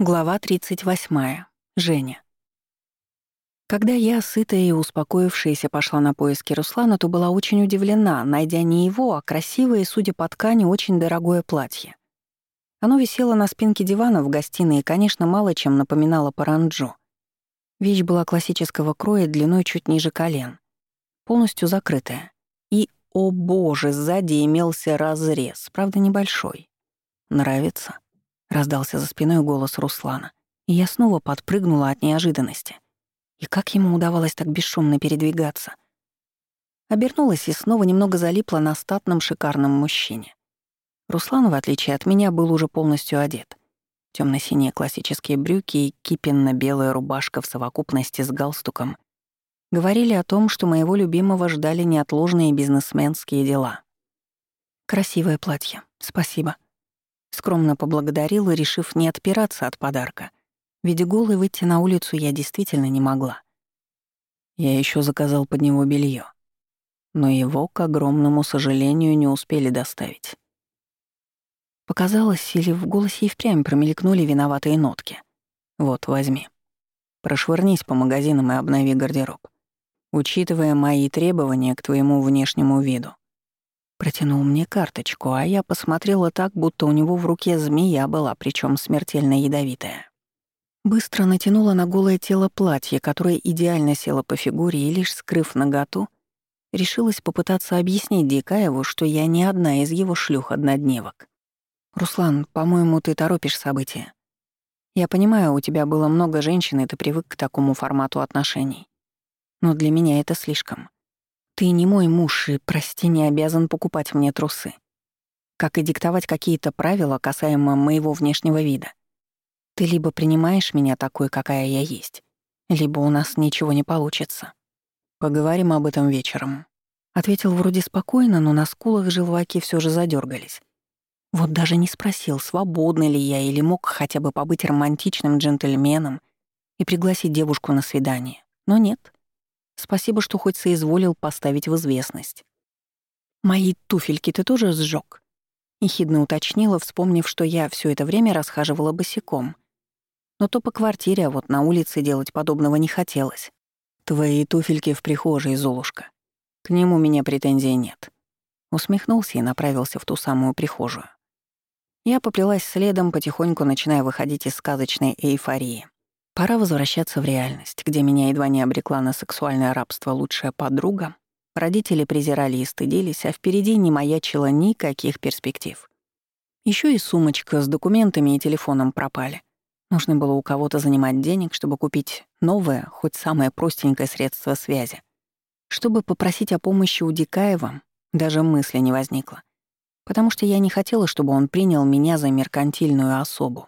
Глава 38. Женя. Когда я, сытая и успокоившаяся, пошла на поиски Руслана, то была очень удивлена, найдя не его, а красивое, судя по ткани, очень дорогое платье. Оно висело на спинке дивана в гостиной и, конечно, мало чем напоминало паранджу. Вещь была классического кроя длиной чуть ниже колен, полностью закрытая. И, о боже, сзади имелся разрез, правда небольшой. Нравится? Раздался за спиной голос Руслана, и я снова подпрыгнула от неожиданности. И как ему удавалось так бесшумно передвигаться? Обернулась и снова немного залипла на статном шикарном мужчине. Руслан, в отличие от меня, был уже полностью одет. Темно-синие классические брюки и кипенно-белая рубашка в совокупности с галстуком говорили о том, что моего любимого ждали неотложные бизнесменские дела. «Красивое платье, спасибо», Скромно поблагодарила, решив не отпираться от подарка. Ведь голой выйти на улицу я действительно не могла. Я еще заказал под него белье, но его, к огромному сожалению, не успели доставить. Показалось, или в голосе и впрямь промелькнули виноватые нотки. «Вот, возьми. Прошвырнись по магазинам и обнови гардероб. Учитывая мои требования к твоему внешнему виду, Протянул мне карточку, а я посмотрела так, будто у него в руке змея была, причем смертельно ядовитая. Быстро натянула на голое тело платье, которое идеально село по фигуре, и лишь скрыв наготу, решилась попытаться объяснить Дикаеву, что я не одна из его шлюх-однодневок. «Руслан, по-моему, ты торопишь события. Я понимаю, у тебя было много женщин, и ты привык к такому формату отношений. Но для меня это слишком. Ты не мой муж и, прости, не обязан покупать мне трусы. Как и диктовать какие-то правила касаемо моего внешнего вида. Ты либо принимаешь меня такой, какая я есть, либо у нас ничего не получится. Поговорим об этом вечером. Ответил вроде спокойно, но на скулах желваки все же задергались. Вот даже не спросил, свободна ли я или мог хотя бы побыть романтичным джентльменом и пригласить девушку на свидание. Но нет. Спасибо, что хоть соизволил поставить в известность. «Мои туфельки ты тоже сжёг?» Ехидно уточнила, вспомнив, что я все это время расхаживала босиком. Но то по квартире, а вот на улице делать подобного не хотелось. «Твои туфельки в прихожей, Золушка. К нему у меня претензий нет». Усмехнулся и направился в ту самую прихожую. Я поплелась следом, потихоньку начиная выходить из сказочной эйфории. Пора возвращаться в реальность, где меня едва не обрекла на сексуальное рабство лучшая подруга. Родители презирали и стыдились, а впереди не маячило никаких перспектив. Еще и сумочка с документами и телефоном пропали. Нужно было у кого-то занимать денег, чтобы купить новое, хоть самое простенькое средство связи. Чтобы попросить о помощи у Дикаева, даже мысли не возникло. Потому что я не хотела, чтобы он принял меня за меркантильную особу.